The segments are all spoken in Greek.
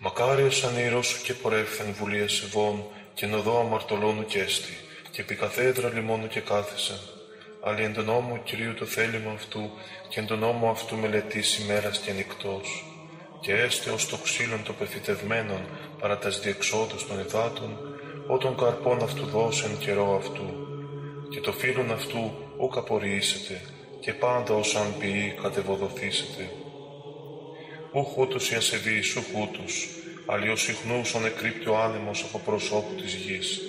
Μακάριος ανήρος σου και πορεύθεν βουλία σεβών, και νοδό αμαρτωλώνου και έστι, και επί καθέδρα λιμόνου και κάθεσεν. Αλλά εν τον νόμο Κυρίου το θέλημα αυτού, και εν τον νόμο αυτού μελετήσει μέρας και νυχτός. Και έστε ως το ξύλον το πεφυτευμένον παρά τας διεξόδους των υδάτων, όταν καρπών αυτού δώσεν καιρό αυτού. Και το φύλλον αυτού ούκ απορριήσετε, και πάντα ως αν ποιεί κατεβοδοθήσετε ούχ ούτως οι ασεβείς, ούχ ούτως, αλλιώς συχνούς ο νεκρύπτει ο άνεμος από προσώπου της γης.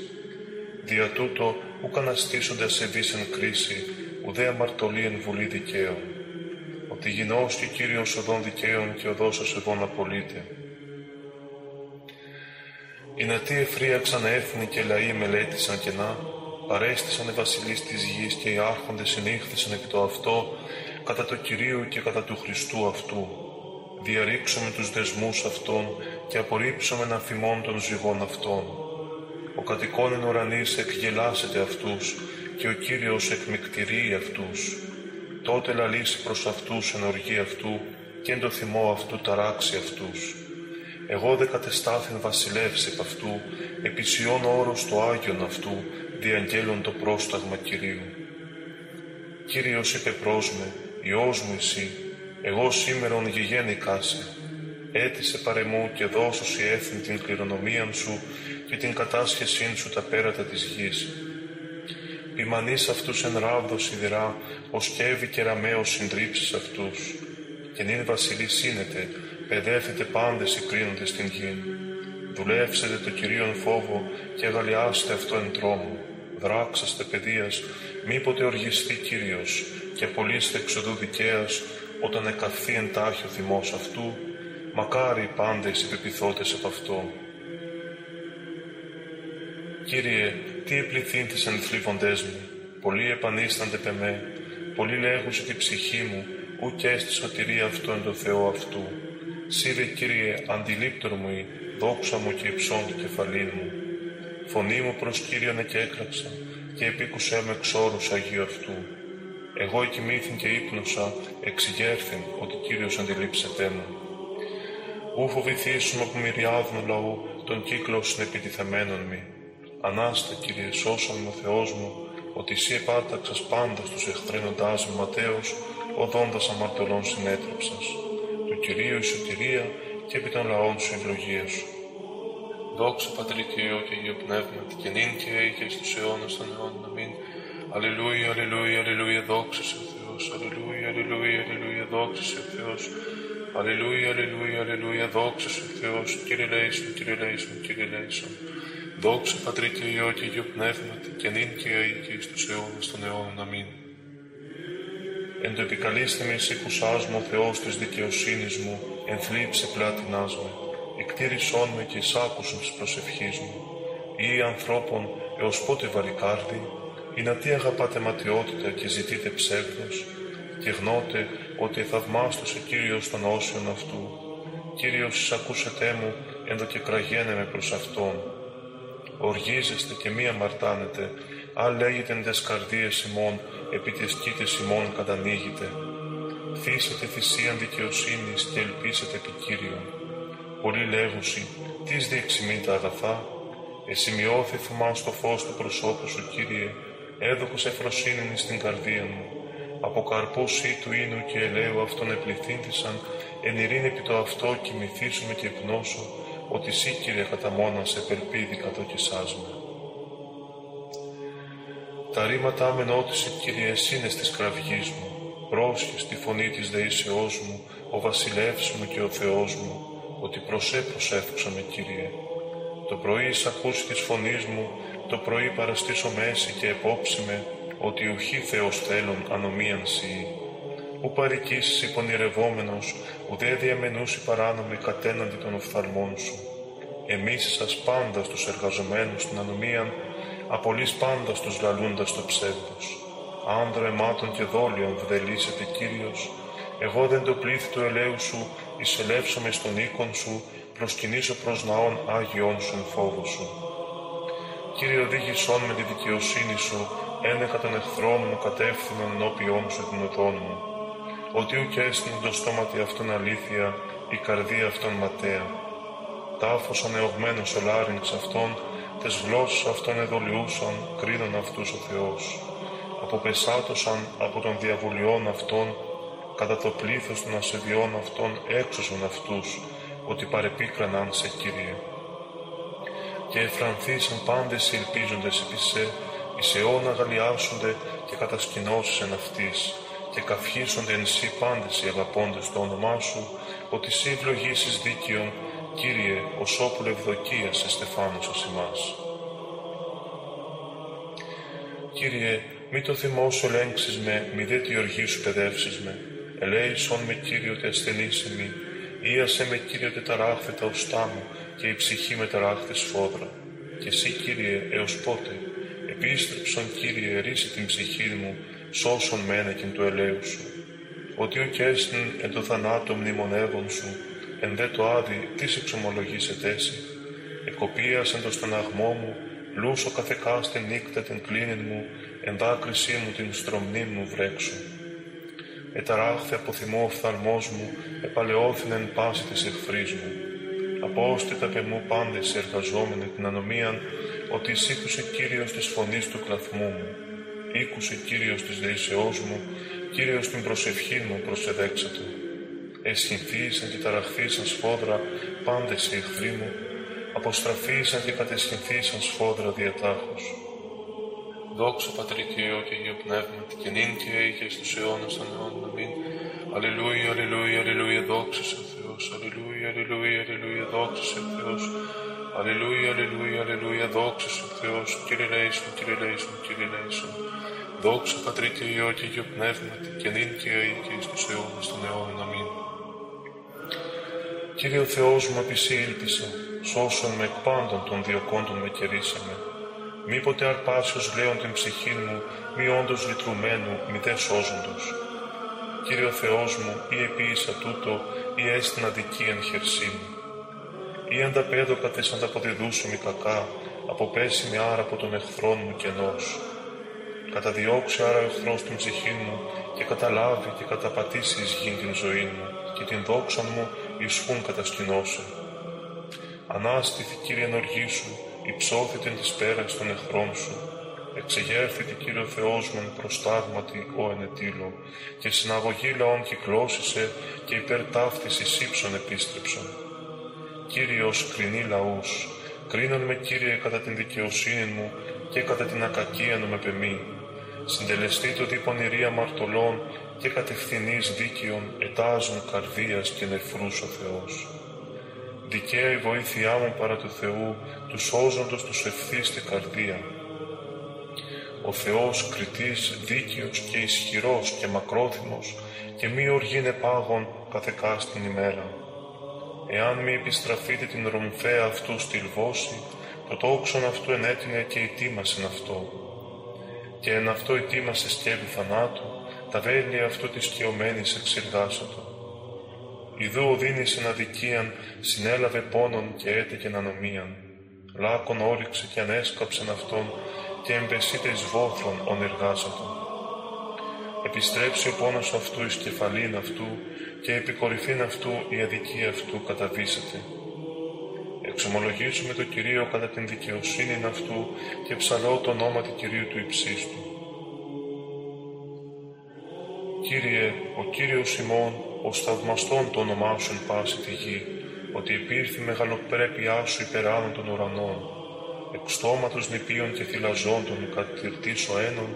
Δια τούτο, ούκ αναστήσονται ασεβείς εν κρίση, ουδέ αμαρτωλή εν βουλή δικαίων. Ότι γινός και Κύριος οδών δικαίων και οδός ασεβών απολύται. Οι νατοί εφρίαξαν έθνη και λαοί μελέτησαν κενά, παρέστησαν οι βασιλείς της γης και οι άρχοντες συνήχθησαν επί το αυτό, κατά το Κυρίου και κατά του Χριστού αυτού, διαρρήξουμε τους δεσμούς αυτών και απορρίψουμε να θυμών των ζυγών αυτών. Ο κατοικών εν ουρανής εκγελάσετε αυτούς και ο Κύριος εκμυκτηρεί αυτούς. Τότε λαλήσει προς αυτούς εν οργή αυτού και εν το θυμό αυτού ταράξει αυτούς. Εγώ δε κατεστάθην βασιλεύς επ' αυτού, επισιών όρος το Άγιον αυτού, διαγγέλων το πρόσταγμα Κυρίου. Κύριος είπε προς με, Υιός μου εσύ, εγώ σήμερον γηγέννηκά σε. Έτησε παρεμού και δώσω σι έθνη την κληρονομία σου και την κατάσχεσή σου τα πέρατα της γης. Πιμανείς αυτούς εν ράβδο σιδηρά, ως κέβη και ραμαίος συντρίψεις αυτούς. Και νυν βασιλείς σύνετε, παιδεύετε πάντες οι κρίνοντες στην γη. Δουλεύσετε το Κυρίον φόβο και αγαλιάστε αυτό εν τρόμο. Δράξαστε παιδείας, μήποτε οργιστεί Κύριος και απολύστε εξοδού δικαίας, όταν εκαθεί εντάχει ο θυμός αυτού, μακάρι οι πάντες υπεπιθώτες από αυτό. Κύριε, τι επληθύνθης εν θλίβοντές μου, πολλοί επανίστανται πεμέ, πολλοί λέγουσι τη ψυχή μου, ουκ στη σωτηρία αυτό εν το Θεό αυτού. Σύρε, Κύριε, αντιλήπτορ μου η δόξα μου και υψών του κεφαλήν μου. Φωνή μου προς Κύριον εκέκραξα και επίκουσέ με εξόρους Αγίου αυτού. Εγώ εκοιμήθην και ύπνωσα, εξηγέρθην ότι Κύριος αντιλήψετέ μου. Ού φοβηθήσουμε από μυριάδων λαού τον κύκλο συνεπιτιθεμένων μη. Ανάστε, Κύριε, σώσον με ο Θεός μου, ότι εσύ επάταξας πάντα στους εχθρένοντάς μου Ματέος, οδόντας αμαρτωλών συνέτρεψας. Του Κυρίου η σωτηρία και επί των λαών σου ευλογία σου. Δόξα Πατρί και Υιό και Υιό Πνεύματι, και νυν και και στους αιώνας των αιώνων. Αμήν. Αλληλούια, αλληλούια, αλληλούια, δόξα σε ο Θεός. Αλληλούια, αλληλούια, αλληλούια, δόξα σε ο Θεός. Αλληλούια, αλληλούια, αλληλούια, δόξα σε ο Θεός. Κύριε Λέησον, Κύριε Λέησον, Κύριε Λέησον. Δόξα Πατρί και Υιό και Υιό Πνεύματι, και νυν και αεί και εις τους αιώνας των αιώνων. Αμήν. Εν το επικαλείστε εισήκουσάς μου ο Θεός της δικαιοσύνης μου, εν θλίψη πλάτινάς με. Εκτήρησόν με και εισάκουσον της προσευχής μου. Ή ανθρώπων έως πότε βαρικάρδι, ή να τι αγαπάτε ματιότητα και ζητείτε ψεύδος, και γνώτε ότι θαυμάστος ο Κύριος των όσιων αυτού. Κύριος εισακούσετε μου, ενδο και κραγένε με προς Αυτόν. Οργίζεστε και μη αμαρτάνετε, αν λέγεται εν τες καρδίες ημών, επί τις κήτες ημών κατανοίγετε. Θύσετε θυσίαν δικαιοσύνης και ελπίσετε επί Κύριον. Πολλοί λέγουσι, τις διεξιμεί τα αγαθά, εσημειώθη θυμά στο φως του προσώπου σου, Κύριε, έδωκος εφροσύνην στην καρδία μου. Από καρπούς ή του ίνου και ελαίου αυτόν επληθύνθησαν, εν ειρήνη επί το αυτό κοιμηθήσουμε και γνώσω, ότι σύ, Κύριε, κατά μόνα σε περπίδι κατόκισάς με. Τα ρήματά με νότισε, Κύριε, εσύνες της κραυγής μου, πρόσχες τη φωνή της δεήσεώς μου, ο βασιλεύς μου και ο Θεός μου, ότι προσέ προσέφουξα με, Κύριε. Το πρωί εις ακούσει της φωνής μου, το πρωί παραστήσω μέση και επόψη με, ότι ουχή Θεός θέλων ανομίαν σύ. Ου παρικήσεις υπονηρευόμενος, ουδέ διαμενούσι παράνομη κατέναντι των οφθαλμών σου. Εμείς σας πάντα στους εργαζομένους την ανομίαν, απολύς πάντα στους λαλούντας το ψεύδος. Άνδρο αιμάτων και δόλιων βδελίσετε Κύριος, εγώ δεν το πλήθη του ελαίου σου, εισελεύσομαι στον οίκον σου, προσκυνήσω προς ναών Άγιον σου εν φόβο σου. Κύριε οδήγησόν με τη δικαιοσύνη σου, ένεχα των εχθρών μου κατεύθυνον ενώπιόν σου την οδόν μου. Ότι ουκ έστειν το στόματι αυτόν αλήθεια, η καρδία αυτόν ματέα. τάφος ανεωγμένος ο λάρινξ αυτών, τες γλώσσες αυτών εδολιούσαν, κρίνον αυτούς ο Θεός. Αποπεσάτωσαν από των διαβουλιών αυτών, κατά το πλήθος των ασεβιών αυτών έξωσον αυτούς, ότι παρεπίκραναν σε Κύριε. Και εφρανθήσαν πάντες οι ελπίζοντες επί σε, εις αιώνα γαλιάσονται και κατασκηνώσεις εν αυτής, και καυχήσονται εν σύ πάντες οι αγαπώντες το όνομά σου, ότι σύ ευλογήσεις δίκαιον, Κύριε, ως όπουλ ευδοκίας σε στεφάνωσας ημάς. Κύριε, μη το θυμό σου ελέγξεις με, μη δε τη οργή σου παιδεύσεις με. Ελέησον με, Κύριε, ότι ασθενήσε μη. Ήασε με, Κύριε, ότι ταράχθε τα ουστά μου και η ψυχή με ταράχθε σφόδρα. Και εσύ, Κύριε, έως πότε. Επίστρεψον, Κύριε, ρίση την ψυχή μου, σώσον με ένεκιν του ελέου σου. Ότι ο κέστην εν το θανάτο μνημονεύων σου, εν δε το άδει, τις σε εξομολογήσει τέση. Εκοπίασεν το στεναγμό μου, λούσο καθεκά στην νύκτα την κλίνην μου, εν δάκρυσή μου την στρομνή μου βρέξου. Εταράχθε από θυμό οφθαλμός μου, επαλαιώθην εν πάση της εχθρής μου. Απόστητα πε μου πάντες εργαζόμενοι την ανομίαν, ότι εισήκουσε Κύριος της φωνής του κλαθμού μου. Ήκουσε Κύριος της δεήσεώς μου, Κύριος την προσευχή μου προσεδέξατε. Εσχυνθήσαν και ταραχθήσαν σφόδρα πάντες οι εχθροί μου, αποστραφήσαν και κατεσχυνθήσαν σφόδρα διατάχους. Δόξα Πατρί και Υιό και Υιό Πνεύματι και νυν και και στους αιώνας των αιώνων. Αμήν. Αλληλούια, αλληλούια, αλληλούια, δόξα σε Θεός. Αλληλούια, αλληλούια, αλληλούια, δόξα σε Θεός. Αλληλούια, αλληλούια, αλληλούια, δόξα σε Θεός. Κύριε Λέησον, Κύριε Λέησον, Κύριε Λέησον. Δόξα Πατρί και Υιό και Υιό Πνεύματι και νυν και και στους αιώνας των αιώνων. Αμήν. Κύριε ο Θεός μου επισήλπισε, σώσον με εκ πάντων των διοκόντων με κερίσαμε. Μήποτε αρπάσιος λέον την ψυχή μου, μη όντως λυτρουμένου, μη δε σώζοντος. Κύριε ο Θεός μου, ή επίησα τούτο, ή έστειν αδικίαν χερσί μου. Ή ανταπέδοκα τες ανταποδιδούσου μη κακά, αποπέσει με άρα από τον εχθρόν μου κενός. Καταδιώξει άρα ο εχθρός την ψυχή μου και καταλάβει και καταπατήσει εις γην την ζωή μου και την δόξα μου ισχούν κατασκηνώσει. Ανάστηθη Κύριε ενοργή σου, υψώθη της πέρας των εχθρών σου. Εξεγέρθητη Κύριε Θεός μου προστάγματι ο ενετήλο και συναγωγή λαών κυκλώσισε και υπέρ ταύτης ύψων επίστρεψον. Κύριος κρινεί λαούς, κρίνον με Κύριε κατά την δικαιοσύνη μου και κατά την ακακία μου με πεμή. Συντελεστεί το δίπονηρία μαρτωλών και κατευθυνής δίκαιων ετάζουν καρδίας και νεφρούς ο Θεός. Δικαία η βοήθειά μου παρά του Θεού, τους σώζοντος τους ευθύστη καρδία. Ο Θεός κριτής, δίκαιος και ισχυρός και μακρόθυμος και μη οργήνε πάγων καθεκά στην ημέρα. Εάν μη επιστραφείτε την ρομφαία αυτού στη λβώση, το τόξον αυτού ενέτεινε και ετοίμασεν αυτό. Και εν αυτό ετοίμασε σκεύη θανάτου, τα βέλη αυτού της σκιωμένης εξεργάσατο. Ιδού ο δίνης εν αδικίαν, συνέλαβε πόνον και έτεκεν ανομίαν. Λάκων όριξε και ανέσκαψεν αυτόν, και εμπεσίτες εις βόθρων ονεργάσατο. Επιστρέψει ο πόνος αυτού εις κεφαλήν αυτού, και επικορυφήν αυτού η αδικία αυτού καταβήσεται. Εξομολογήσουμε το Κυρίο κατά την δικαιοσύνη αυτού και ψαλώ το όνομα του Κυρίου του υψίστου. Κύριε, ο Κύριος ημών, ο θαυμαστόν το όνομά σου εν πάση τη γη, ότι υπήρθη μεγαλοπρέπειά σου υπεράνω των ουρανών, εκ στόματος νηπίων και θυλαζόντων κατηρτής ο ένων,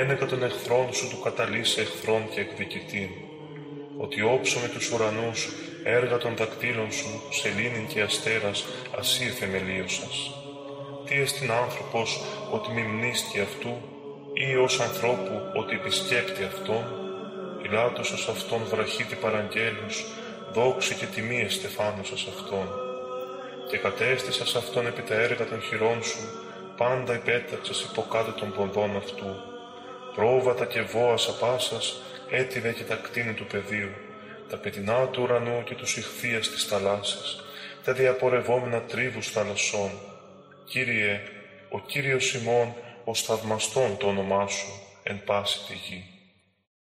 ένεκα των εχθρών σου του καταλύσε εχθρών και εκδικητήν. Ότι όψω με τους ουρανούς, έργα των δακτύλων σου, σελήνην και αστέρας, ασύ θεμελίωσας. Τι εστιν άνθρωπος, ότι μνήσκει αυτού, ή ως ανθρώπου, ότι επισκέπτει αυτόν, Πιλάτος αυτόν βραχίτη παραγγέλους, δόξη και τιμή εστεφάνωσας αυτόν. Και κατέστησας αυτόν επί τα έργα των χειρών σου, πάντα υπέταξας υποκάτω των ποδών αυτού. Πρόβατα και βόας απάσας, έτιδε και τα κτίνη του πεδίου, τα πετεινά του ουρανού και τους ηχθείας της θαλάσσης, τα διαπορευόμενα τρίβους θαλασσών. Κύριε, ο Κύριος ημών, ο θαυμαστόν το όνομά σου, εν πάση τη γη.